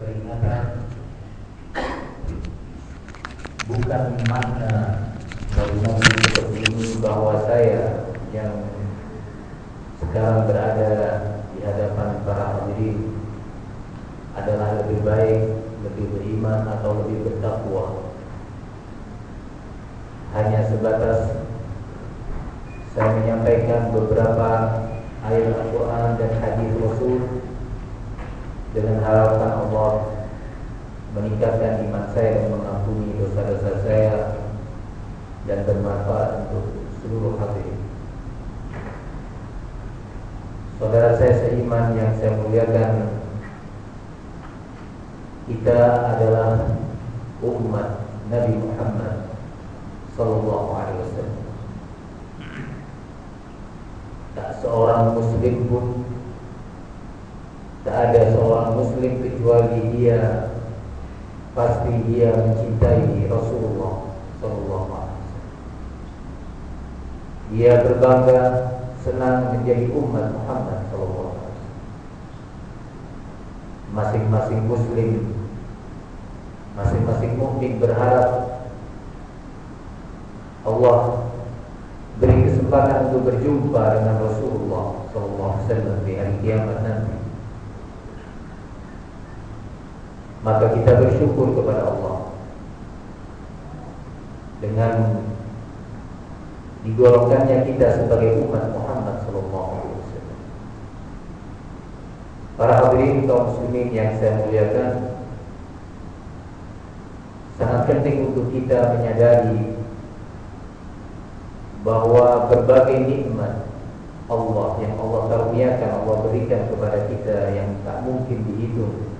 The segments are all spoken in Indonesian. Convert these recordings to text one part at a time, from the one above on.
peringatan bukan makna bagi Nabi seperti ini bahwa saya yang sekarang berada di hadapan para hadirin adalah lebih baik, lebih beriman atau lebih bertakwa. Hanya sebatas saya menyampaikan beberapa say mukmin berharap Allah beri kesempatan untuk berjumpa dengan Rasulullah wasallam di hari kiamat nanti. Maka kita bersyukur kepada Allah dengan digolongkannya kita sebagai umat Muhammad sallallahu alaihi wasallam. Para hadirin kaum muslimin yang saya muliakan, sangat penting untuk kita menyadari bahwa berbagai nikmat Allah yang Allah karuniakan Allah berikan kepada kita yang tak mungkin dihitung.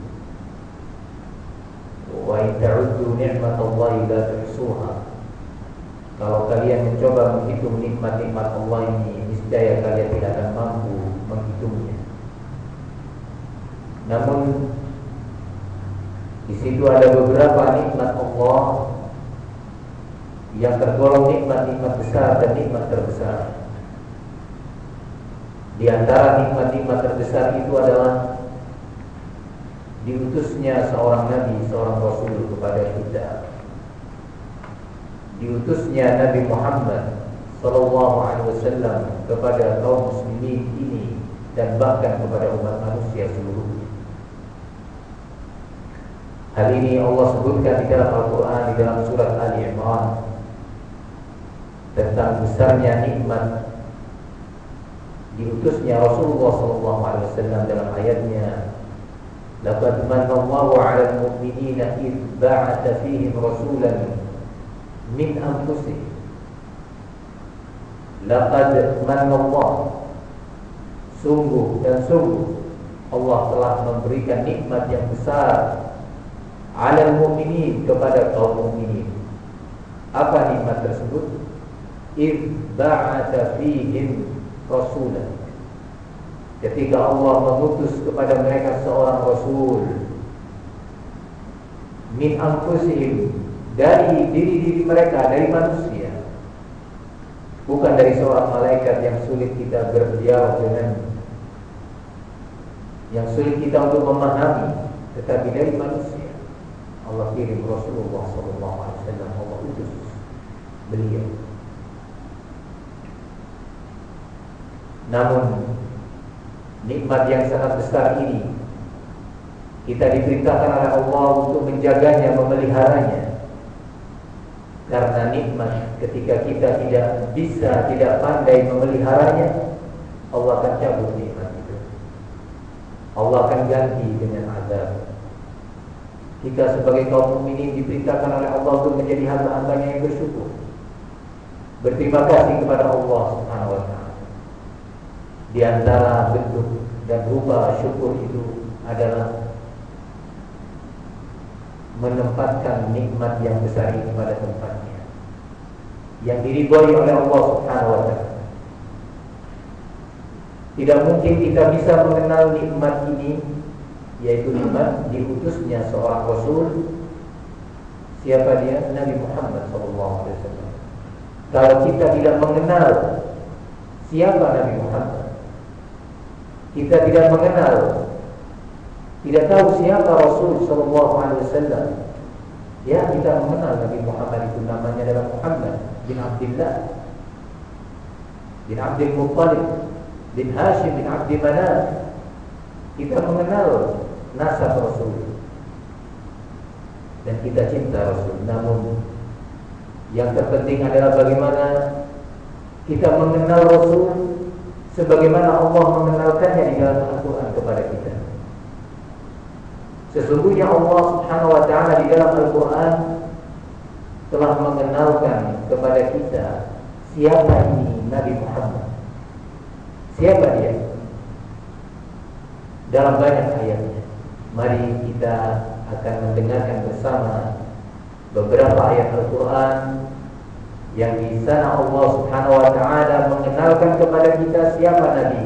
Wa in ta'uddu ni'matallahi la tuhsuha kalau kalian mencoba menghitung nikmat-nikmat Allah ini, niscaya kalian tidak akan mampu menghitungnya. Namun di situ ada beberapa nikmat Allah yang tergolong nikmat-nikmat besar dan nikmat terbesar. Di antara nikmat-nikmat terbesar itu adalah diutusnya seorang nabi, seorang rasul kepada kita diutusnya Nabi Muhammad Sallallahu Alaihi Wasallam kepada kaum muslimin ini dan bahkan kepada umat manusia seluruhnya. Hal ini Allah sebutkan di dalam Al-Quran di dalam surat Ali Imran tentang besarnya nikmat diutusnya Rasulullah Wasallam dalam ayatnya Laqad manna Allahu 'alal mu'minina id ba'atha fihim rasulan min anfusih Laqad Allah. Sungguh dan sungguh Allah telah memberikan nikmat yang besar Alal mu'minin kepada kaum mu'minin Apa nikmat tersebut? Ibba'ata fihim rasulah Ketika Allah mengutus kepada mereka seorang Rasul Min anfusihim dari diri-diri mereka, dari manusia. Bukan dari seorang malaikat yang sulit kita berdialog dengan yang sulit kita untuk memahami, tetapi dari manusia. Allah kirim Rasulullah SAW, Allah utus beliau. Namun nikmat yang sangat besar ini kita diperintahkan oleh Allah untuk menjaganya, memeliharanya. Karena nikmat ketika kita tidak bisa, tidak pandai memeliharanya Allah akan cabut nikmat itu. Allah akan ganti dengan azab Kita sebagai kaum mukminin diperintahkan oleh Allah untuk menjadi hamba-hambanya yang bersyukur Berterima kasih kepada Allah subhanahu wa ta'ala Di antara bentuk dan rupa syukur itu adalah menempatkan nikmat yang besar itu pada tempatnya yang diridhoi oleh Allah Subhanahu wa taala. Tidak mungkin kita bisa mengenal nikmat ini yaitu nikmat diutusnya seorang rasul siapa dia Nabi Muhammad SAW. Kalau kita tidak mengenal siapa Nabi Muhammad, kita tidak mengenal tidak tahu siapa Rasul Wasallam. Ya kita mengenal Nabi Muhammad itu namanya adalah Muhammad bin Abdullah bin Abdul Muttalib bin Hashim bin Abdul Manaf. Kita mengenal nasab Rasul dan kita cinta Rasul. Namun yang terpenting adalah bagaimana kita mengenal Rasul sebagaimana Allah mengenalkannya di dalam Al-Quran kepada kita. Sesungguhnya Allah Subhanahu wa taala di dalam Al-Qur'an telah mengenalkan kepada kita siapa ini Nabi Muhammad. Siapa dia? Dalam banyak ayatnya. Mari kita akan mendengarkan bersama beberapa ayat Al-Qur'an yang di sana Allah Subhanahu wa taala mengenalkan kepada kita siapa nabi.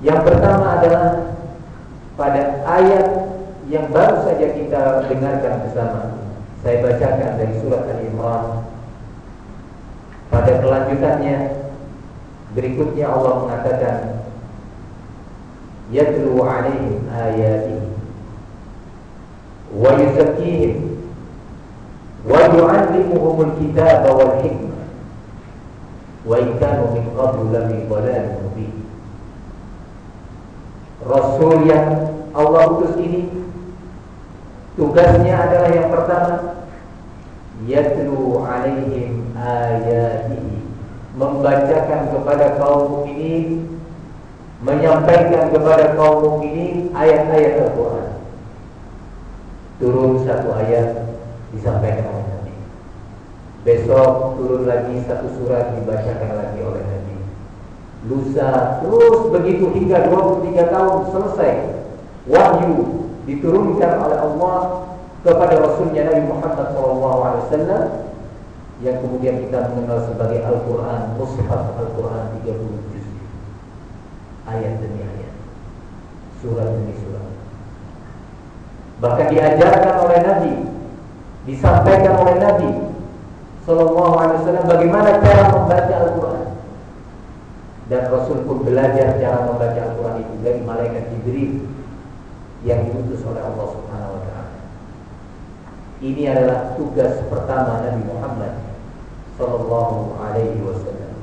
Yang pertama adalah pada ayat yang baru saja kita dengarkan bersama. Saya bacakan dari surat Al-Imran. Pada kelanjutannya berikutnya Allah mengatakan yuzakkihim wa yu'allimuhumul kitaba wal hikmah wa in kanu min qablu lafi dhalalin mubin. Rasul yang Allah utus ini tugasnya adalah yang pertama yatlu alaihim ayatihi membacakan kepada kaum mukminin menyampaikan kepada kaum mukminin ayat-ayat Al-Qur'an. Turun satu ayat disampaikan oleh Nabi. Besok turun lagi satu surat dibacakan lagi oleh Nabi. Lusa terus begitu hingga 23 tahun selesai. Wahyu diturunkan oleh Allah kepada Rasulnya Nabi Muhammad SAW yang kemudian kita mengenal sebagai Al-Quran Mushaf Al-Quran 30 juz ayat demi ayat surat demi surat bahkan diajarkan oleh Nabi disampaikan oleh Nabi Sallallahu Alaihi Wasallam bagaimana cara membaca Al-Quran dan Rasul pun belajar cara membaca Al-Quran itu dari malaikat Jibril yang diutus oleh Allah Subhanahu wa taala. Ini adalah tugas pertama Nabi Muhammad sallallahu alaihi wasallam.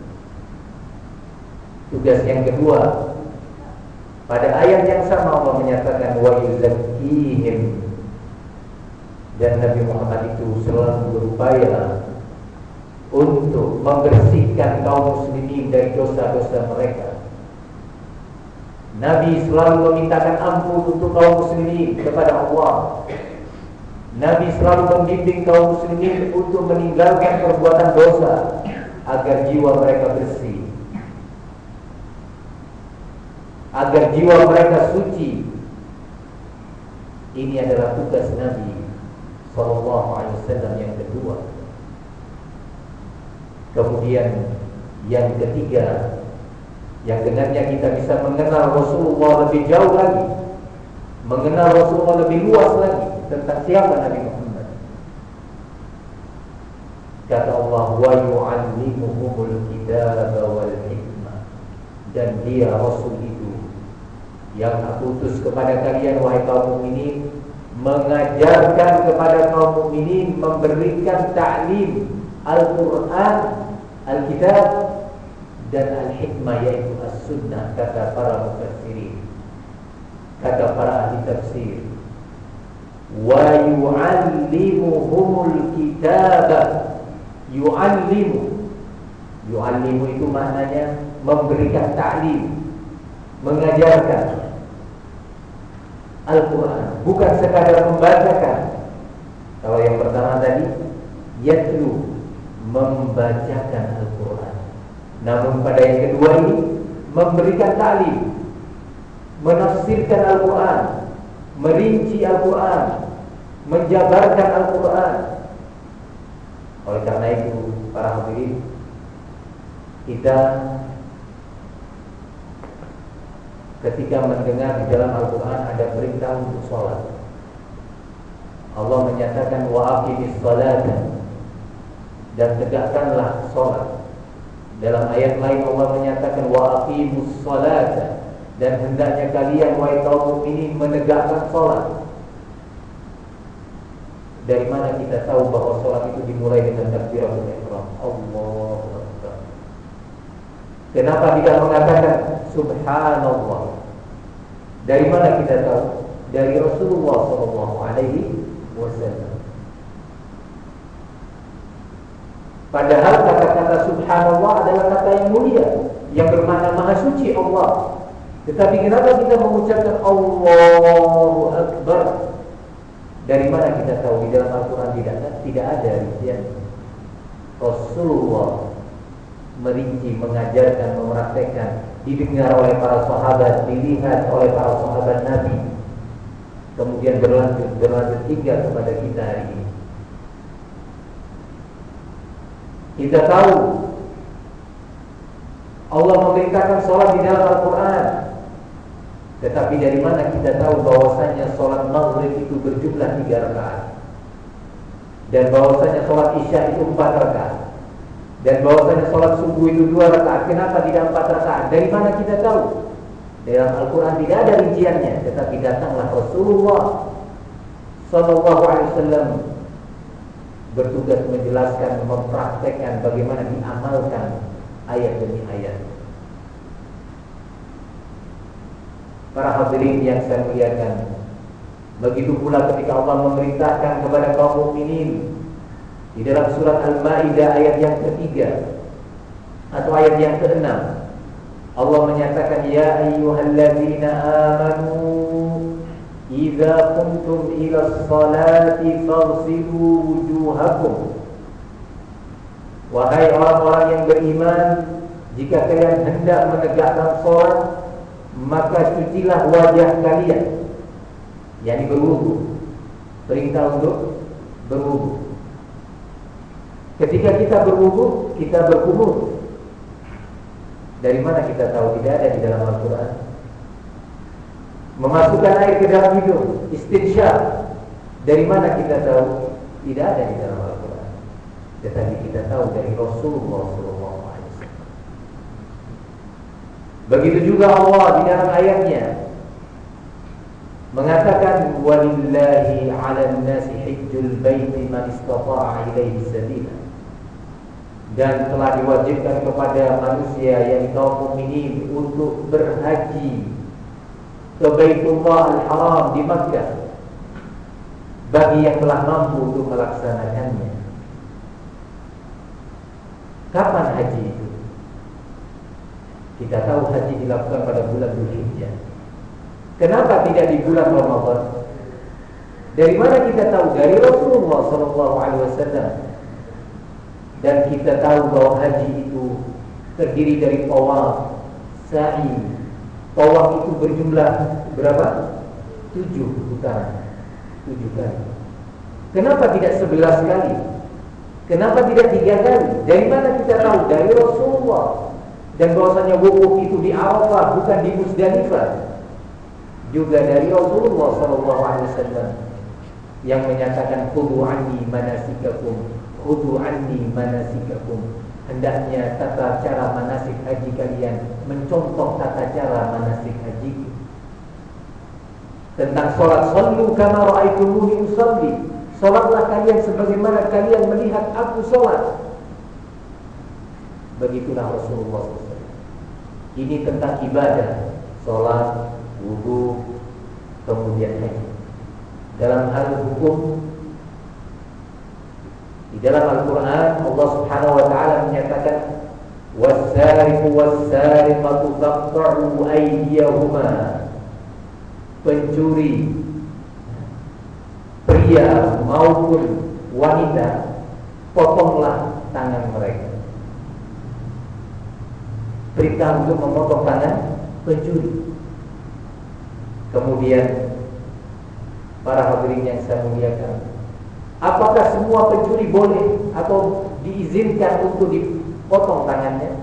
Tugas yang kedua pada ayat yang sama Allah menyatakan wa yuzakkihim dan Nabi Muhammad itu selalu berupaya untuk membersihkan kaum muslimin dari dosa-dosa mereka. Nabi selalu memintakan ampun untuk kaum muslimin kepada Allah. Nabi selalu membimbing kaum muslimin untuk meninggalkan perbuatan dosa agar jiwa mereka bersih. Agar jiwa mereka suci. Ini adalah tugas Nabi sallallahu alaihi wasallam yang kedua. Kemudian yang ketiga yang dengannya kita bisa mengenal Rasulullah lebih jauh lagi, mengenal Rasulullah lebih luas lagi tentang siapa Nabi Muhammad. Kata Allah, "Wa yu'allimuhumul kitaba wal hikmah." Dan dia Rasul yang aku utus kepada kalian wahai kaum mukminin mengajarkan kepada kaum mukminin memberikan taklim Al-Quran, Al-Kitab dan Al-Hikmah yaitu As-Sunnah kata para mufassirin kata para ahli tafsir. Wa yu'allimuhumul kitab yu'allimu. Yu'allimu itu maknanya memberikan ta'lim mengajarkan Al-Quran bukan sekadar membacakan kalau yang pertama tadi yatlu membacakan Al-Quran. Namun pada yang kedua ini memberikan taklim, menafsirkan Al-Quran, merinci Al-Quran, menjabarkan Al-Quran. Oleh karena itu, para hadirin, kita ketika mendengar di dalam Al-Quran ada perintah untuk sholat. Allah menyatakan wa aqimis salata dan tegakkanlah sholat. Dalam ayat lain Allah menyatakan wa aqimus salata dan hendaknya kalian wahai kaum ini menegakkan sholat. Dari mana kita tahu bahwa sholat itu dimulai dengan takbiratul ihram? Allah. Kenapa tidak mengatakan subhanallah? Dari mana kita tahu? Dari Rasulullah Shallallahu Alaihi Wasallam. Padahal kata-kata subhanallah adalah kata yang mulia yang bermakna maha suci Allah. Tetapi kenapa kita mengucapkan Allahu Akbar? Dari mana kita tahu di dalam Al-Quran tidak tidak ada rincian Rasulullah merinci, mengajarkan, mempraktekkan, didengar oleh para sahabat, dilihat oleh para sahabat Nabi, kemudian berlanjut berlanjut hingga kepada kita hari ini. Kita tahu Allah memerintahkan sholat di dalam Al-Quran. Tetapi dari mana kita tahu bahwasanya sholat maghrib itu berjumlah tiga rakaat? Dan bahwasanya sholat isya itu empat rakaat dan bahwasanya sholat subuh itu dua rakaat. Kenapa tidak empat rakaat? Dari mana kita tahu? Dalam Al-Quran tidak ada rinciannya, tetapi datanglah Rasulullah Sallallahu Alaihi Wasallam bertugas menjelaskan, mempraktekkan bagaimana diamalkan ayat demi ayat. para hadirin yang saya muliakan. Begitu pula ketika Allah memerintahkan kepada kaum mukminin di dalam surat Al-Maidah ayat yang ketiga atau ayat yang keenam Allah menyatakan ya ayyuhalladzina amanu idza qumtum ila sholati faghsilu wujuhakum. Wahai orang-orang yang beriman jika kalian hendak menegakkan salat maka cucilah wajah kalian. Yakni berwudu. Perintah untuk berwudu ketika kita berwudu kita berkumur. Dari mana kita tahu tidak ada di dalam Al-Quran? Memasukkan air ke dalam hidung istinsyaq dari mana kita tahu? Tidak ada di dalam Al-Quran. Tetapi kita tahu dari Rasulullah SAW Begitu juga Allah di dalam ayatnya mengatakan walillahi 'alan nasi hajjul baiti man istata'a ilaihi sabila. Dan telah diwajibkan kepada manusia yang kaum mukminin untuk berhaji ke Baitullah Al-Haram di Makkah bagi yang telah mampu untuk melaksanakannya. Kapan haji itu? Kita tahu haji dilakukan pada bulan Dzulhijjah. Kenapa tidak di bulan Ramadan? Dari mana kita tahu? Dari Rasulullah Sallallahu Alaihi Wasallam. Dan kita tahu bahwa haji itu terdiri dari tawaf, sa'i. Tawaf itu berjumlah berapa? Tujuh putaran. Tujuh kali. Kenapa tidak sebelas kali? Kenapa tidak tiga kali? Dari mana kita tahu? Dari Rasulullah dan bahwasanya wukuf itu di Arafah bukan di Musdalifah juga dari Rasulullah wasallam yang menyatakan khudu anni manasikakum khudu anni manasikakum. Hendaknya tata cara manasik haji kalian mencontoh tata cara manasik haji tentang sholat sallu kama ra'aitumuni usalli. Sholatlah kalian sebagaimana kalian melihat aku sholat. Begitulah Rasulullah SAW. Ini tentang ibadah, sholat, wudhu, kemudian haji. Dalam hal hukum, di dalam Al-Quran Allah Subhanahu Wa Taala menyatakan, "Wasariqu wasariqatu taqta'u aydiyahuma." Pencuri pria maupun wanita potonglah tangan mereka perintah untuk memotong tangan pencuri. Kemudian para hadirin yang saya muliakan, apakah semua pencuri boleh atau diizinkan untuk dipotong tangannya?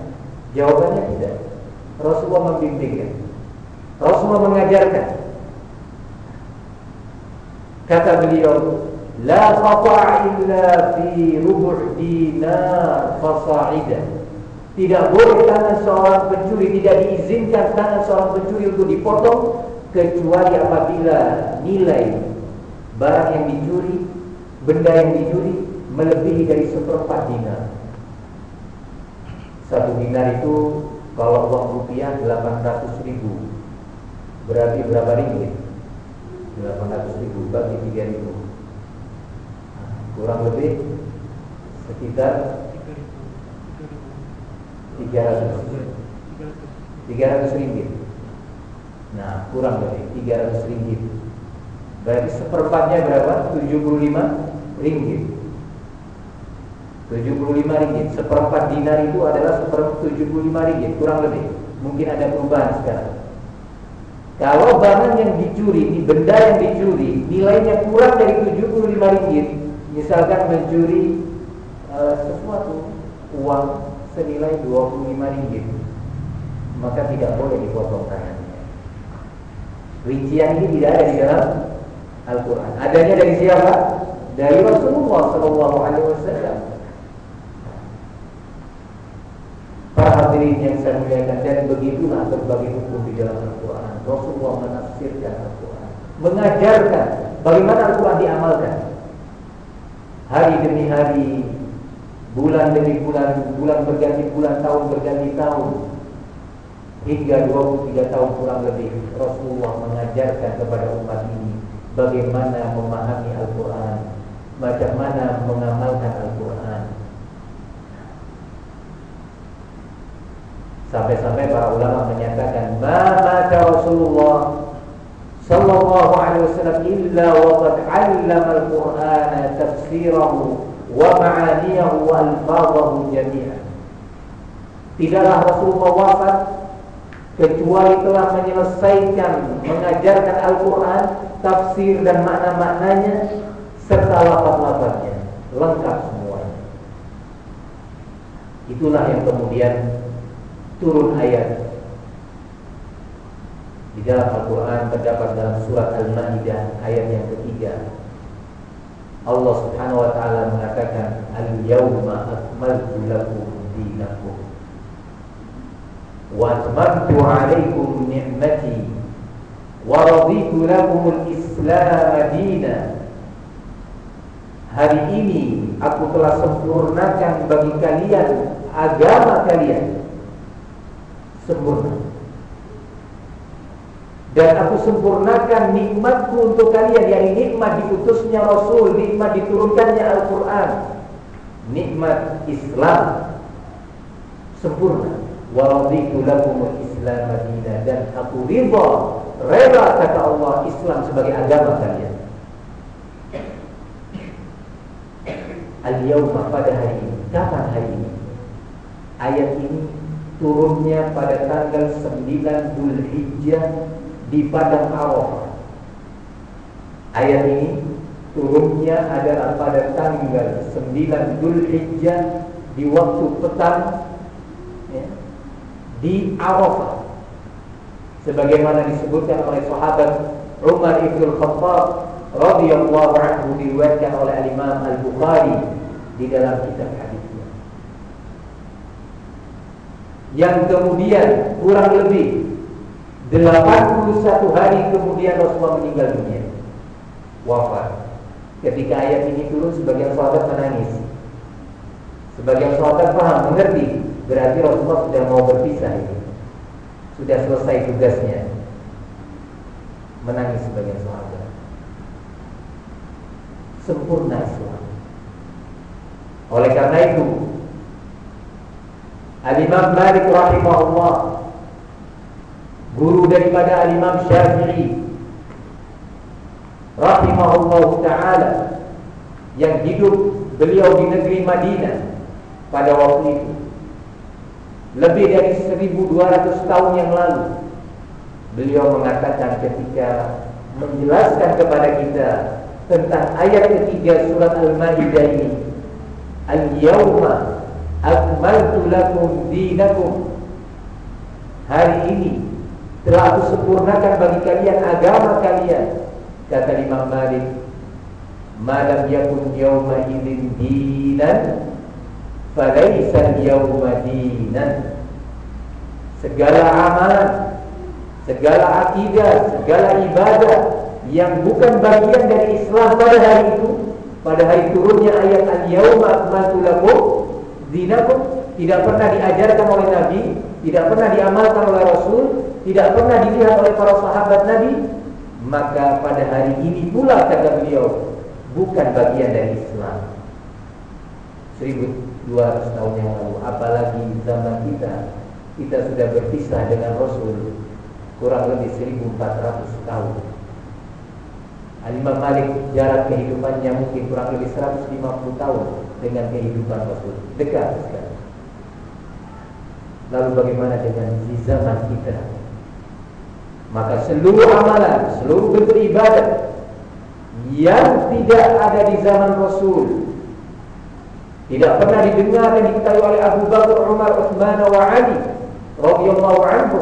Jawabannya tidak. Rasulullah membimbingkan. Rasulullah mengajarkan. Kata beliau, La qata'a illa fi rubu' dinar fasa'idah Tidak boleh tangan seorang pencuri Tidak diizinkan tangan seorang pencuri untuk dipotong Kecuali apabila nilai Barang yang dicuri Benda yang dicuri Melebihi dari seperempat dinar. Satu dinar itu Kalau uang rupiah 800 ribu. Berarti berapa ringgit? 800 ribu bagi 3 ribu. Kurang lebih Sekitar 300 300 ringgit. Nah kurang lebih 300 ringgit. Berarti seperempatnya berapa? 75 ringgit. 75 ringgit. Seperempat dinar itu adalah seperempat 75 ringgit Kurang lebih. Mungkin ada perubahan sekarang. Kalau barang yang dicuri Ini benda yang dicuri Nilainya kurang dari 75 ringgit Misalkan mencuri uh, Sesuatu Uang senilai 25 ringgit maka tidak boleh dipotong tangannya. Rincian ini tidak ada di dalam Al-Quran. Adanya dari siapa? Dari Rasulullah Sallallahu Alaihi Wasallam. Para hadirin yang saya muliakan dan begitulah berbagai hukum di dalam Al-Quran. Rasulullah menafsirkan Al-Quran mengajarkan bagaimana Al-Quran diamalkan. Hari demi hari Bulan demi bulan, bulan berganti bulan, tahun berganti tahun Hingga 23 tahun kurang lebih Rasulullah mengajarkan kepada umat ini Bagaimana memahami Al-Quran Macam mana mengamalkan Al-Quran Sampai-sampai para ulama menyatakan Maka Rasulullah Sallallahu alaihi wasallam Illa waqad allama Al-Quran Tafsirahu wa ma'aniyahu wa alfadhahu jami'an. Tidaklah Rasulullah wafat kecuali telah menyelesaikan mengajarkan Al-Quran, tafsir dan makna-maknanya serta lafaz-lafaznya lengkap semuanya. Itulah yang kemudian turun ayat di dalam Al-Quran terdapat dalam surat Al-Ma'idah ayat yang ketiga Allah Subhanahu wa taala mengatakan al-yauma akmaltu lakum dinakum wa atmamtu 'alaikum ni'mati wa raditu lakum al-islam dinan Hari ini aku telah sempurnakan bagi kalian agama kalian. Sempurna. Dan aku sempurnakan nikmatku untuk kalian. Yang nikmat diutusnya Rasul, nikmat diturunkannya Al-Quran, nikmat Islam. Sempurna. Waraditu lakum Islam Madinah. Dan aku ridha, rela kata Allah Islam sebagai agama kalian. Al-yawma pada hari ini, kapan hari ini? Ayat ini turunnya pada tanggal 9 Dhul Hijjah di padang Arafah. Ayat ini turunnya adalah pada tanggal 9 Dhul Hijjah di waktu petang ya, di Arafah. Sebagaimana disebutkan oleh sahabat Umar ibn Khattab radhiyallahu anhu diriwayatkan oleh Imam Al-Bukhari di dalam kitab hadisnya. Yang kemudian kurang lebih 81 hari kemudian Rasulullah meninggal dunia. Wafat. Ketika ayat ini turun sebagian sahabat menangis. Sebagian sahabat paham, mengerti Berarti Rasulullah sudah mau berpisah ini. Sudah selesai tugasnya. Menangis sebagian sahabat. Sempurna Islam Oleh karena itu Al-Imam Malik rahimahullah guru daripada Al-Imam Syafi'i rahimahullah taala yang hidup beliau di negeri Madinah pada waktu itu lebih dari 1200 tahun yang lalu beliau mengatakan ketika menjelaskan kepada kita tentang ayat ketiga surat Al-Maidah ini Al-yawma akmaltu lakum dinakum. Hari ini telah aku sempurnakan bagi kalian agama kalian. Kata Imam Malik malam yakun yawma idzin dinan falaisa yawma dinan. Segala amalan segala akidah segala ibadah yang bukan bagian dari Islam pada hari itu pada hari turunnya ayat al-yauma akmaltu lakum dinakum. Tidak pernah diajarkan oleh Nabi tidak pernah diamalkan oleh Rasul tidak pernah dilihat oleh para sahabat Nabi. Maka pada hari ini pula kata beliau bukan bagian dari Islam. 1200 tahun yang lalu apalagi zaman kita kita sudah berpisah dengan Rasul kurang lebih 1400 tahun Al-Imam Malik jarak kehidupannya mungkin kurang lebih 150 tahun dengan kehidupan Rasul. Dekat sekali. Lalu bagaimana dengan di zaman kita? Maka seluruh amalan seluruh bentuk ibadah yang tidak ada di zaman Rasul tidak pernah didengar dan diketahui oleh Abu Bakar, Umar, Utsman wa Ali radhiyallahu.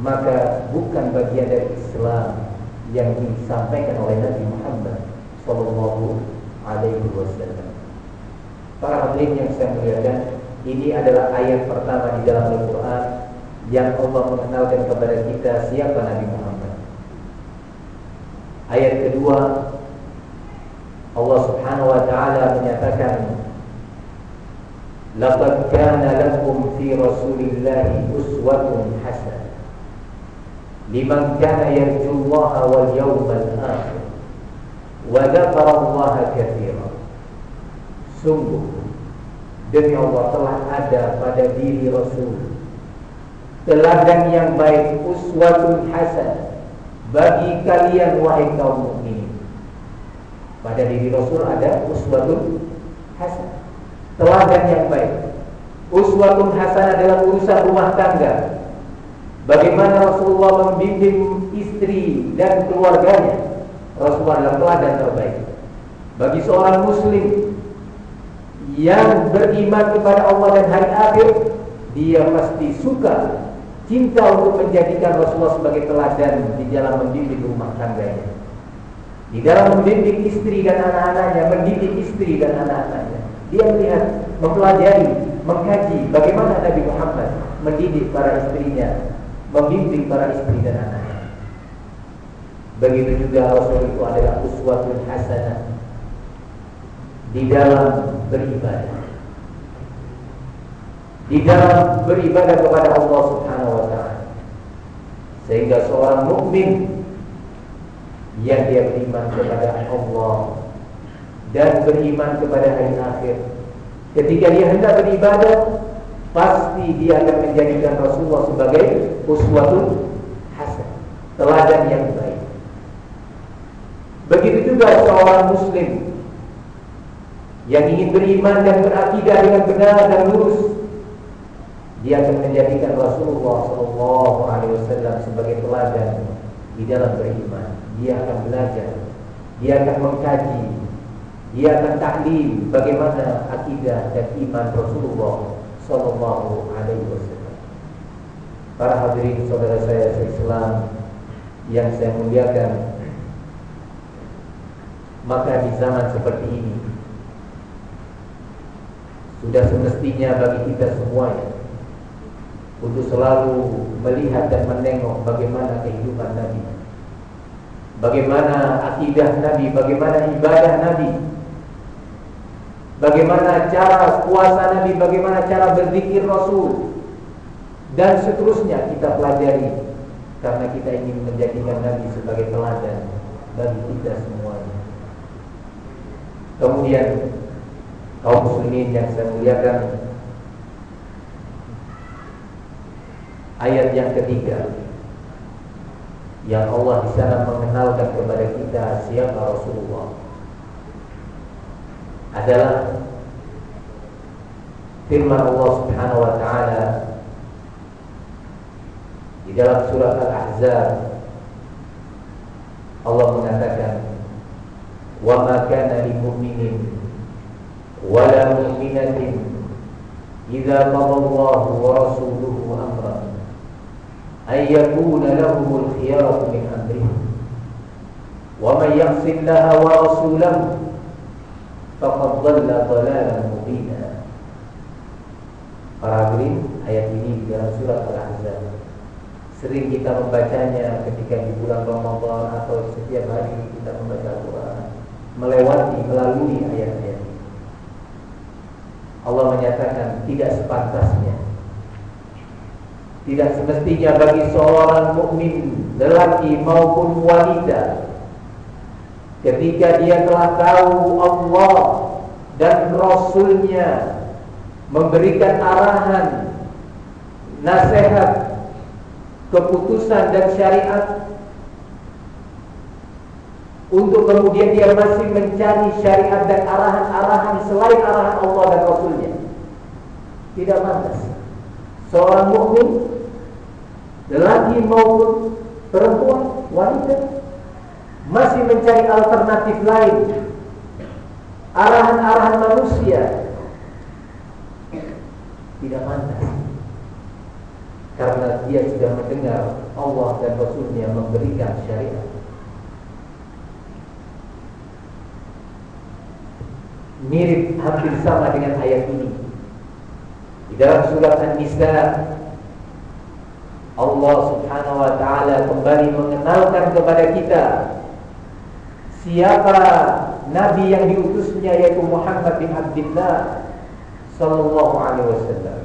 Maka bukan bagian dari Islam yang disampaikan oleh Nabi Muhammad Shallallahu Alaihi Wasallam. Para hadirin yang saya muliakan, ini adalah ayat pertama di dalam Al-Quran yang Allah mengenalkan kepada kita siapa Nabi Muhammad. Ayat kedua, Allah Subhanahu Wa Taala menyatakan, "Laqad kana lakum fi Rasulillahi uswatun hasanah." liman kana yarjullaha wal yawmal akhir wa dzakara Allah katsira sungguh demi Allah telah ada pada diri Rasul teladan yang baik uswatun hasan bagi kalian wahai kaum mukminin. Pada diri Rasul ada uswatun hasan teladan yang baik. Uswatun hasan adalah urusan rumah tangga. Bagaimana Rasulullah membimbing istri dan keluarganya. Rasulullah adalah teladan terbaik. Bagi seorang muslim yang beriman kepada Allah dan hari akhir, dia pasti suka cinta untuk menjadikan Rasulullah sebagai teladan di dalam membimbing rumah tangganya. Di dalam membimbing istri dan anak-anaknya, mendidik istri dan anak-anaknya. Dia melihat, mempelajari, mengkaji bagaimana Nabi Muhammad mendidik para istrinya, membimbing para istri dan anaknya. Begitu juga Rasul itu adalah uswatun hasanah di dalam beribadah. Di dalam beribadah kepada Allah Subhanahu wa taala. Sehingga seorang mukmin yang dia beriman kepada Allah dan beriman kepada hari akhir. Ketika dia hendak beribadah, pasti dia akan menjadikan Rasulullah sebagai uswatun hasan, teladan yang baik. Begitu juga seorang muslim yang ingin beriman dan berakidah dengan benar dan lurus, dia akan menjadikan Rasulullah Shallallahu Alaihi Wasallam sebagai teladan di dalam beriman. Dia akan belajar, dia akan mengkaji, dia akan taklim bagaimana akidah dan iman Rasulullah Sallallahu Alaihi Wasallam. Para hadirin saudara saya Islam yang saya muliakan, maka di zaman seperti ini sudah semestinya bagi kita semuanya untuk selalu melihat dan menengok bagaimana kehidupan Nabi, bagaimana akidah Nabi, bagaimana ibadah Nabi, Bagaimana cara puasa Nabi, bagaimana cara berzikir Rasul. Dan seterusnya kita pelajari. Karena kita ingin menjadikan Nabi sebagai teladan bagi kita semuanya. Kemudian kaum muslimin yang saya muliakan ayat yang ketiga. Yang Allah di sana mengenalkan kepada kita siapa Rasulullah adalah firman Allah Subhanahu wa taala di dalam surat Al-Ahzab Allah mengatakan wa ma kana lil mu'minin wa la mu'minatin idza qada Allah wa rasuluhu amran ay yakuna lahumul khiyaratu min amrihim wa man ya'si Allah wa rasulahu faqad dhalla dhalalan mubina Para hadirin, ayat ini di dalam surat Al-Ahzab. Sering kita membacanya ketika di bulan Ramadan atau setiap hari kita membaca Al-Quran, melewati, melalui ayat-ayat ini. Allah menyatakan tidak sepantasnya tidak semestinya bagi seorang mukmin lelaki maupun wanita ketika dia telah tahu Allah dan Rasulnya memberikan arahan, nasihat, keputusan dan syariat untuk kemudian dia masih mencari syariat dan arahan-arahan selain arahan Allah dan Rasulnya. Tidak pantas. Seorang mukmin lelaki maupun perempuan wanita masih mencari alternatif lain. Arahan-arahan manusia tidak pantas. Karena dia sudah mendengar Allah dan Rasulnya memberikan syariat. Mirip hampir sama dengan ayat ini. Di dalam surat An-Nisa Allah Subhanahu wa taala kembali mengenalkan kepada kita siapa nabi yang diutusnya yaitu Muhammad bin Abdullah sallallahu alaihi wasallam.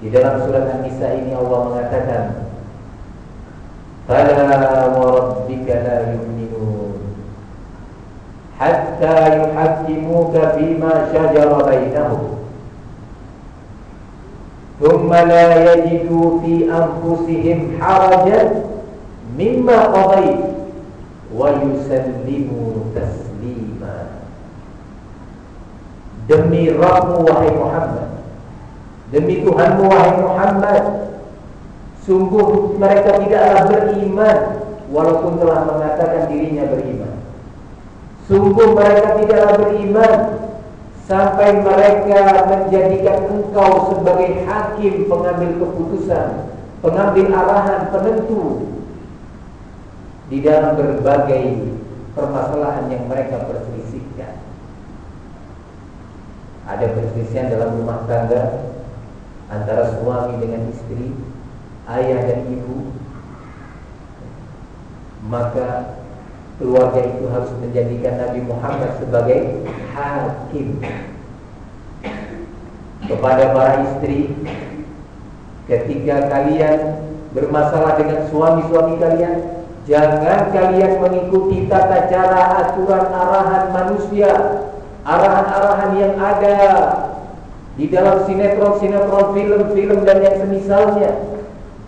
Di dalam surat An-Nisa ini Allah mengatakan Fala wa rabbika la yu'minun hatta yuhaqqimuka bima shajara bainahum thumma la yajidu fi anfusihim harajan mimma qadayta wa yusallimu taslima demi Rabbu wahai Muhammad. Demi Tuhanmu wahai Muhammad. Sungguh mereka tidaklah beriman walaupun telah mengatakan dirinya beriman. Sungguh mereka tidaklah beriman sampai mereka menjadikan engkau sebagai hakim pengambil keputusan pengambil arahan penentu di dalam berbagai permasalahan yang mereka perselisihkan. Ada perselisihan dalam rumah tangga antara suami dengan istri, ayah dan ibu, maka keluarga itu harus menjadikan Nabi Muhammad sebagai hakim kepada para istri. Ketika kalian bermasalah dengan suami-suami kalian jangan kalian mengikuti tata cara aturan arahan manusia arahan-arahan yang ada di dalam sinetron-sinetron film-film dan yang semisalnya.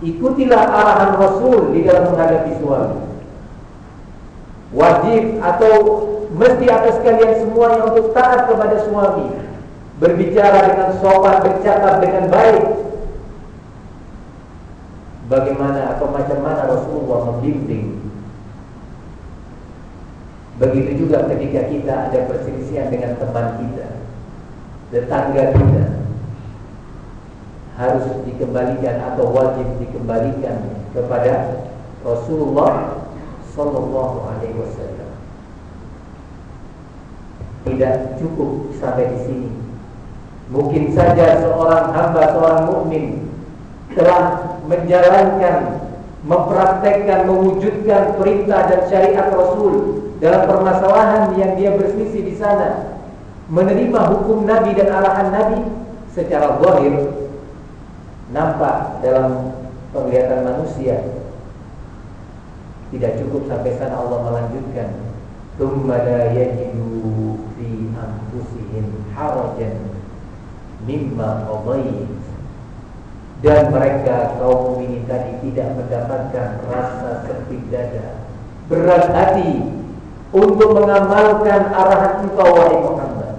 Ikutilah arahan Rasul di dalam menghadapi suami. Wajib atau mesti atas kalian semuanya untuk taat kepada suami. Berbicara dengan sopan, bercakap dengan baik. Bagaimana atau macam mana Rasulullah membimbing Begitu juga ketika kita ada perselisihan dengan teman kita, tetangga kita, harus dikembalikan atau wajib dikembalikan kepada Rasulullah Sallallahu Alaihi Wasallam. Tidak cukup sampai di sini. Mungkin saja seorang hamba, seorang mukmin telah menjalankan, mempraktekkan, mewujudkan perintah dan syariat Rasul dalam permasalahan yang dia berselisih di sana menerima hukum Nabi dan arahan Nabi secara zahir nampak dalam penglihatan manusia. Tidak cukup sampai sana Allah melanjutkan thumma yajidu fi anfusihim harajan dan mereka kaum mukminin tadi tidak mendapatkan rasa sempit dada berat hati untuk mengamalkan arahan engkau wahai Muhammad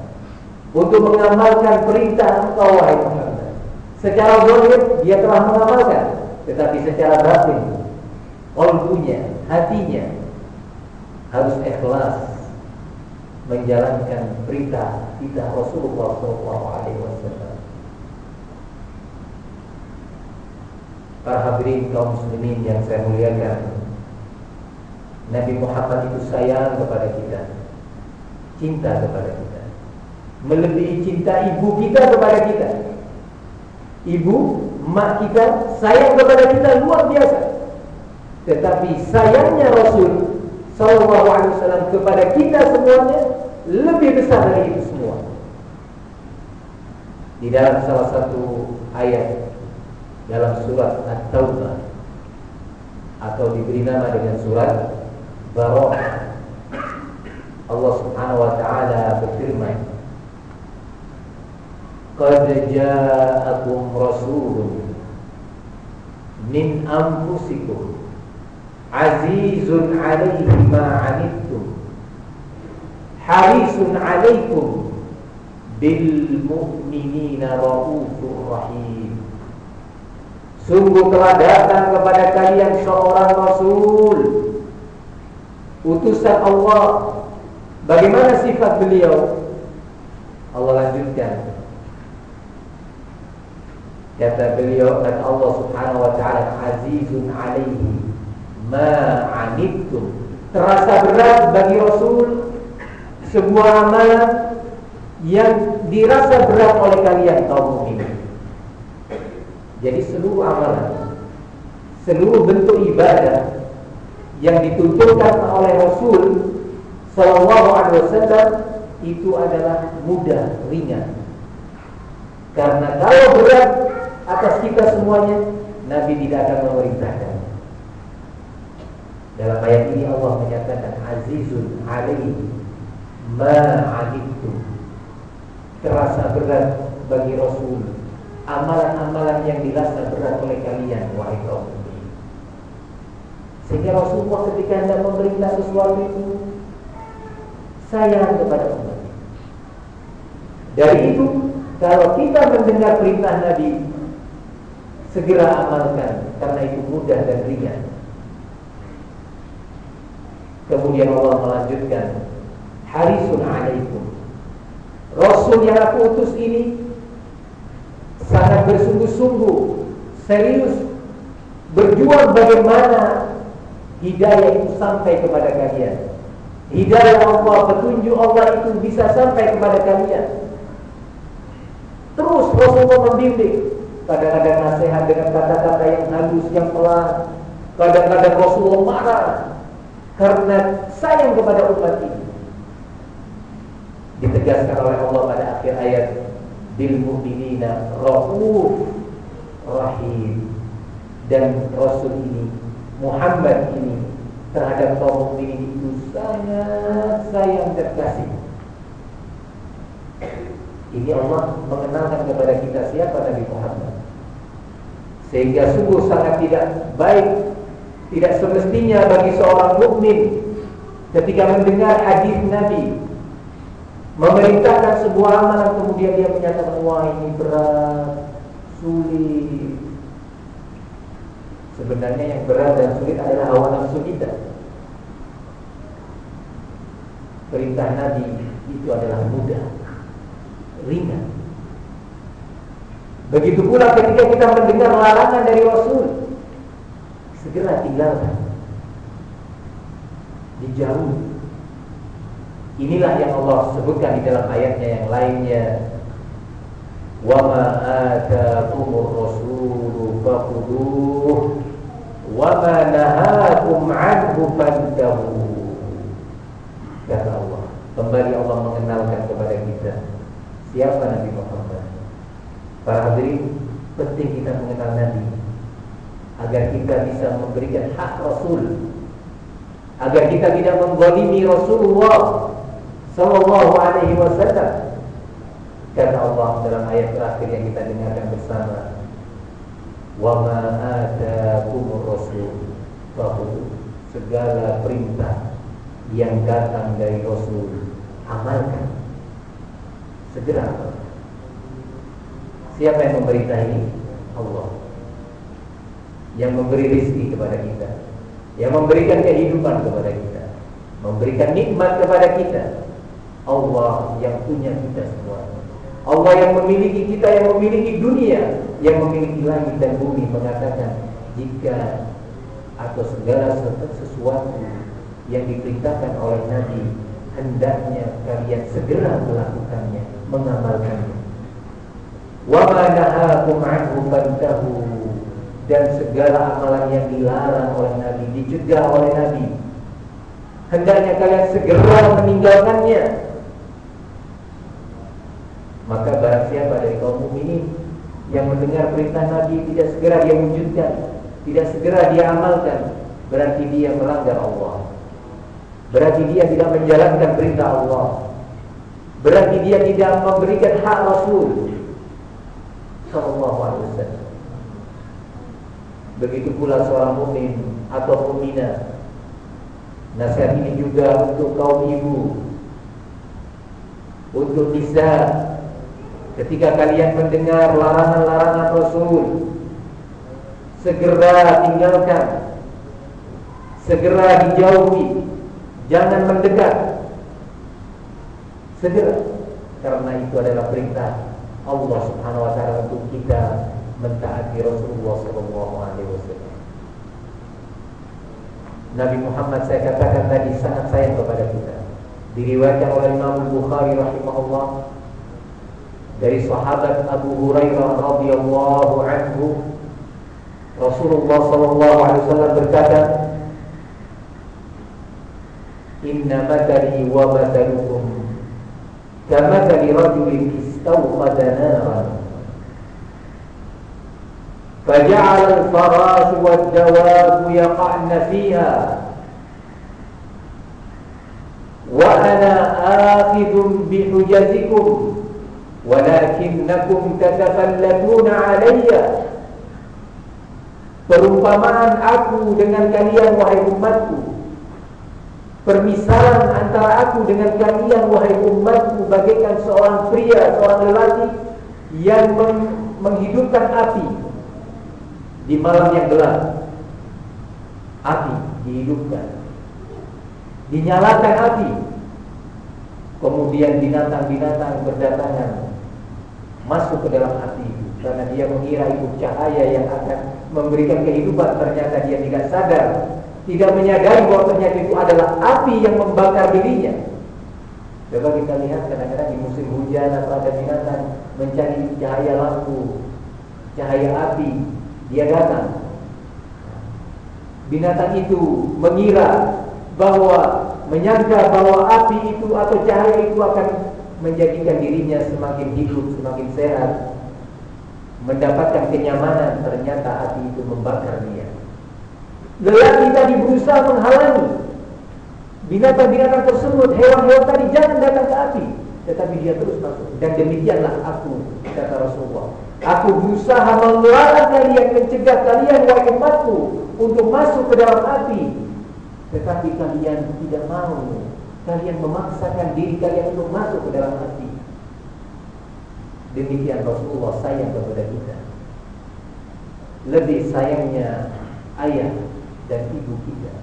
untuk mengamalkan perintah engkau wahai Muhammad secara zahir dia telah mengamalkan tetapi secara batin kalbunya hatinya harus ikhlas menjalankan perintah kita Rasulullah SAW. Para hadirin kaum muslimin yang saya muliakan, Nabi Muhammad itu sayang kepada kita Cinta kepada kita melebihi cinta ibu kita kepada kita. Ibu, mak kita sayang kepada kita luar biasa. Tetapi sayangnya Rasul Sallallahu Alaihi Wasallam kepada kita semuanya lebih besar dari itu semua. Di dalam salah satu ayat dalam surat At-Taubah. Atau diberi nama dengan surat Barokah Allah Subhanahu wa taala berfirman Qad ja'akum rasulun min anfusikum azizun 'alaihi ma 'anittum harisun 'alaikum bil mu'minina raufur rahim Sungguh telah datang kepada kalian seorang rasul utusan Allah Bagaimana sifat beliau? Allah lanjutkan. Kata beliau kata Allah Subhanahu wa taala azizun alaihi ma anittum. Terasa berat bagi Rasul sebuah amalan yang dirasa berat oleh kalian kaum mukminin. Jadi seluruh amalan, seluruh bentuk ibadah yang dituntunkan oleh Rasul Sallallahu Alaihi Wasallam itu adalah mudah, ringan. Karena kalau berat atas kita semuanya, Nabi tidak akan memerintahkan. Dalam ayat ini Allah menyatakan Azizun alaihi ma'adiktu Terasa berat bagi Rasul Amalan-amalan yang dirasa berat oleh kalian Wahai kaum Sehingga Rasulullah ketika hendak memerintah sesuatu itu sayang kepada umat. Dari itu, kalau kita mendengar perintah Nabi, segera amalkan karena itu mudah dan ringan. Kemudian Allah melanjutkan, harisun alaikum. Rasul yang aku utus ini sangat bersungguh-sungguh, serius berjuang bagaimana hidayah itu sampai kepada kalian. Hidayah Allah, petunjuk Allah itu bisa sampai kepada kalian. Terus Rasulullah membimbing. Kadang-kadang nasihat dengan kata-kata yang halus, yang pelan. Kadang-kadang Rasulullah marah karena sayang kepada umat ini. Ditegaskan oleh Allah pada akhir ayat, bil mu'minina rauf rahim dan Rasul ini Muhammad ini terhadap kaum mukminin itu sangat sayang dan kasih. Ini Allah mengenalkan kepada kita siapa Nabi Muhammad. Sehingga sungguh sangat tidak baik, tidak semestinya bagi seorang mukmin ketika mendengar hadis Nabi memerintahkan sebuah amalan kemudian dia menyatakan wah ini berat, sulit, Sebenarnya yang berat dan sulit adalah hawa nafsu kita. Perintah Nabi itu adalah mudah, ringan. Begitu pula ketika kita mendengar larangan dari Rasul, segera tinggalkan. Dijauhi. Inilah yang Allah sebutkan di dalam ayatnya yang lainnya. Wa ma atakumur rasulu faquduh wa ma nahakum anhu fantahu. Kata Allah kembali Allah mengenalkan kepada kita siapa Nabi Muhammad. Para hadirin penting kita mengenal Nabi agar kita bisa memberikan hak Rasul. Agar kita tidak menggolimi Rasulullah Sallallahu Alaihi Wasallam. Kata Allah dalam ayat terakhir yang kita dengarkan bersama wa ma atakumur rasul bahwa segala perintah yang datang dari Rasul amalkan. Segera siapa yang memerintah ini? Allah. Yang memberi rezeki kepada kita. Yang memberikan kehidupan kepada kita. Memberikan nikmat kepada kita Allah yang punya kita semua. Allah yang memiliki kita yang memiliki dunia yang memiliki langit dan bumi mengatakan jika atau segala sesuatu yang diperintahkan oleh Nabi hendaknya kalian segera melakukannya mengamalkannya. Wa ma anhu dan segala amalan yang dilarang oleh Nabi dicegah oleh Nabi hendaknya kalian segera meninggalkannya maka barang siapa dari kaum mukminin yang mendengar perintah Nabi tidak segera dia wujudkan tidak segera dia amalkan berarti dia melanggar Allah. Berarti dia tidak menjalankan perintah Allah. Berarti dia tidak memberikan hak Rasul. Sallallahu alaihi wasallam. Begitu pula seorang mukmin atau mukminah. Nasihat ini juga untuk kaum ibu. Untuk nisa Ketika kalian mendengar larangan-larangan Rasul Segera tinggalkan. Segera dijauhi. Jangan mendekat. Segera. Karena itu adalah perintah Allah subhanahu wa ta'ala untuk kita Mentaati Rasulullah sallallahu alaihi wasallam. Nabi Muhammad saya katakan tadi sangat sayang kepada kita. Diriwayatkan oleh Imam Bukhari rahimahullah dari sahabat Abu Hurairah radhiyallahu anhu Rasulullah sallallahu alaihi wasallam berkata Inna matali wa matalukum kamathali rajulin istawqada naran فجعل الفراش والدواب يقعن فيها وأنا آخذ بحجزكم Walakinnakum tatafallatuna alayya Perumpamaan aku dengan kalian wahai umatku Permisalan antara aku dengan kalian wahai umatku bagaikan seorang pria, seorang lelaki yang meng menghidupkan api di malam yang gelap. Api dihidupkan. Dinyalakan api. Kemudian binatang-binatang berdatangan masuk ke dalam api karena dia mengira itu cahaya yang akan memberikan kehidupan ternyata dia tidak sadar tidak menyadari bahwa ternyata itu adalah api yang membakar dirinya coba kita lihat kadang-kadang di musim hujan atau ada binatang mencari cahaya lampu cahaya api dia datang. Binatang itu mengira bahwa menyangka bahwa api itu atau cahaya itu akan menjadikan dirinya semakin hidup, semakin sehat, mendapatkan kenyamanan. Ternyata api itu membakar dia. Lelaki tadi berusaha menghalangi binatang-binatang tersebut, hewan-hewan tadi jangan datang ke api, tetapi dia terus masuk. Dan demikianlah aku, kata Rasulullah. Aku berusaha melarang kalian, mencegah kalian wahai umatku untuk masuk ke dalam api. Tetapi kalian tidak mau. Kalian memaksakan diri kalian untuk masuk ke dalam api. Demikian Rasulullah sayang kepada kita. Lebih sayangnya ayah dan ibu kita.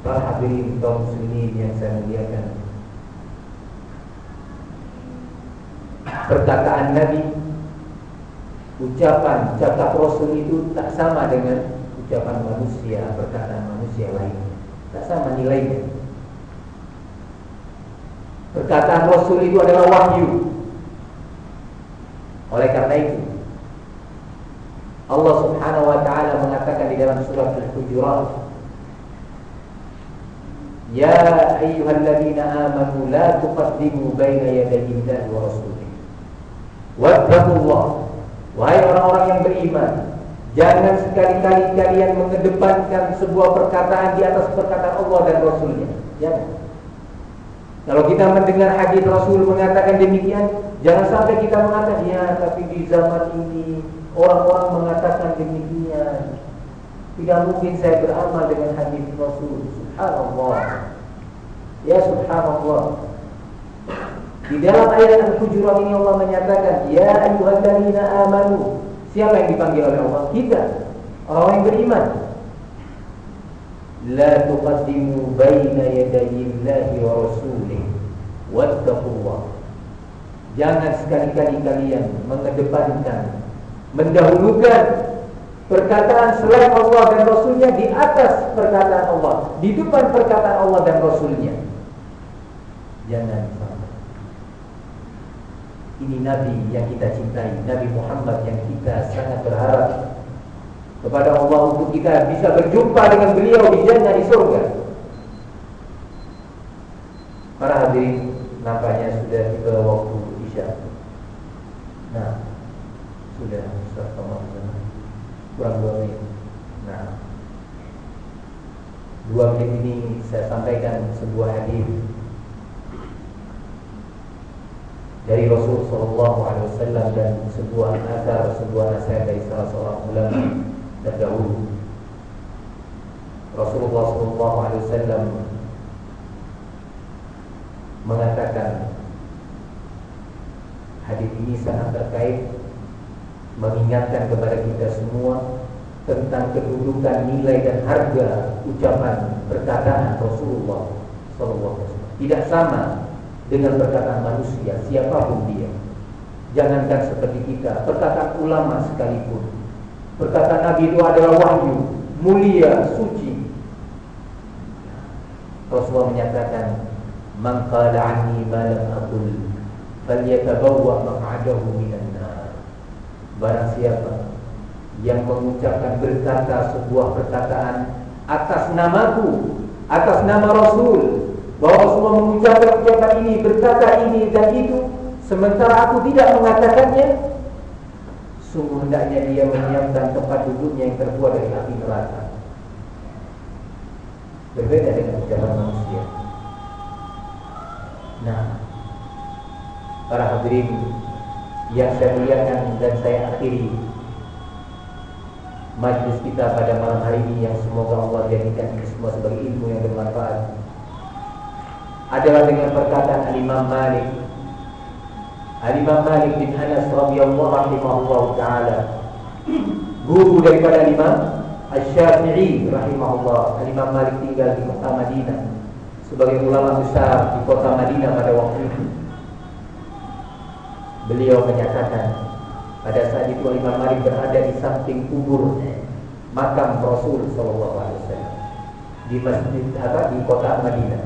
Para hadirin kaum muslimin yang saya muliakan. perkataan Nabi ucapan cakap Rasul itu tak sama dengan ucapan manusia perkataan manusia lain tak sama nilainya. Perkataan Rasul itu adalah wahyu. Oleh karena itu Allah Subhanahu wa taala mengatakan di dalam surat Al-Hujurat Ya ayyuhalladzina amanu la tuqaddimu baina yaday Allahi wa rasulih Wattaqullah. Wahai orang-orang yang beriman Jangan sekali-kali kalian mengedepankan sebuah perkataan di atas perkataan Allah dan Rasulnya. Jangan Kalau kita mendengar hadis Rasul mengatakan demikian Jangan sampai kita mengatakan Ya tapi di zaman ini Orang-orang mengatakan demikian. Tidak mungkin saya beramal dengan hadis Rasul. Subhanallah. Ya subhanallah. Di dalam ayat Al-Hujurat ini Allah menyatakan, "Ya ayyuhalladzina amanu." Siapa yang dipanggil oleh Allah? Kita, orang yang beriman. La tuqaddimu baina yadayillahi wa rasulih. Wattaqullah. Jangan sekali-kali kalian mengedepankan, mendahulukan perkataan selain Allah dan Rasulnya di atas perkataan Allah, di depan perkataan Allah dan Rasulnya. Jangan Ini Nabi yang kita cintai Nabi Muhammad yang kita sangat berharap Kepada Allah untuk kita bisa berjumpa dengan beliau di jannah di surga. Para hadirin Nampaknya sudah tiba waktu Isya Nah Sudah Ustaz Kurang dua menit Nah Dua menit ini saya sampaikan sebuah hadis dari Rasul Sallallahu Dan sebuah asar, sebuah nasihat dari salah seorang ulama terdahulu. Rasulullah Sallallahu Alaihi Wasallam mengatakan hadis ini sangat terkait mengingatkan kepada kita semua tentang kedudukan nilai dan harga ucapan perkataan Rasulullah Sallallahu Alaihi Wasallam. Tidak sama dengan perkataan manusia siapa pun dia. Jangankan seperti kita, perkataan ulama sekalipun. Perkataan Nabi itu adalah wahyu, mulia, suci. Rasulullah menyatakan, "Man qala anni ma lam aqul, falyatabawwa maq'adahu minan nar." Barang siapa yang mengucapkan berkata sebuah perkataan atas namaku, atas nama Rasul, bahwa Rasulullah mengucapkan ucapan ini, berkata ini dan itu, sementara aku tidak mengatakannya, sungguh hendaknya dia menyiapkan tempat duduknya yang terbuat dari api neraka. Berbeda dengan ucapan manusia. Nah, para hadirin yang saya muliakan dan saya akhiri majlis kita pada malam hari ini yang semoga Allah jadikan ini semua sebagai ilmu yang bermanfaat adalah dengan perkataan Al-Imam Malik Al-Imam Malik bin Anas radhiyallahu rahimahullah taala. Guru daripada Imam Asy-Syafi'i rahimahullah. Al-Imam Malik tinggal di kota Madinah. Sebagai ulama besar di kota Madinah pada waktu itu. Beliau menyatakan pada saat itu Imam Malik berada di samping kubur makam Rasul Sallallahu Alaihi Wasallam. Di masjid apa di kota Madinah.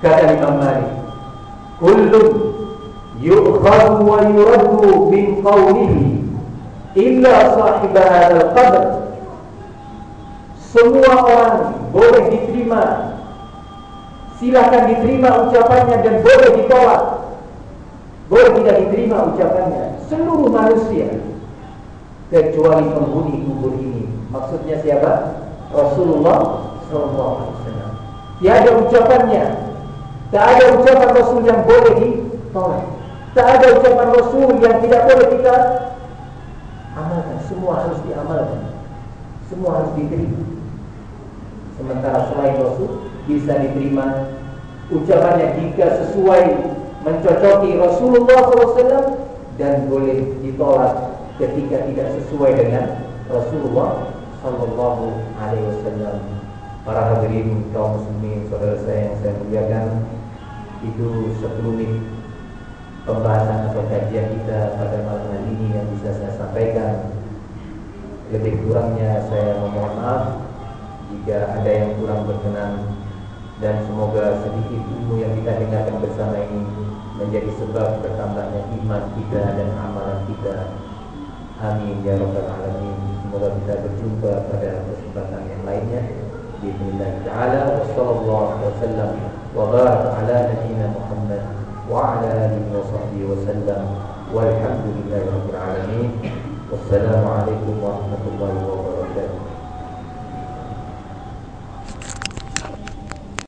Kata Imam Malik, "Kullu yu'khadhu wa yuraddu min qawlihi illa sahib hadzal qabr." Semua orang boleh diterima Silahkan diterima ucapannya dan boleh ditolak Boleh tidak diterima ucapannya seluruh manusia kecuali penghuni kubur ini. Maksudnya siapa? Rasulullah Sallallahu Alaihi Wasallam. Tiada ucapannya, tak ada ucapan Rasul yang boleh ditolak. Tak ada ucapan Rasul yang tidak boleh kita amalkan. Semua harus diamalkan. Semua harus diterima. Sementara selain Rasul bisa diterima ucapannya jika sesuai mencocoki Rasulullah SAW dan boleh ditolak ketika tidak sesuai dengan Rasulullah Sallallahu Alaihi Wasallam. Para hadirin kaum muslimin saudara saya yang saya muliakan itu sekelumit pembahasan atau kajian kita pada malam hari ini yang bisa saya sampaikan. Lebih kurangnya saya memohon maaf jika ada yang kurang berkenan dan semoga sedikit ilmu yang kita dengarkan bersama ini menjadi sebab bertambahnya iman kita dan amalan kita. Amin ya rabbal alamin. Semoga kita berjumpa pada kesempatan yang lainnya. Bismillah taala wa sallallahu وعلى آله وصحبه وسلم والحمد لله رب العالمين. والسلام عليكم ورحمة الله وبركاته.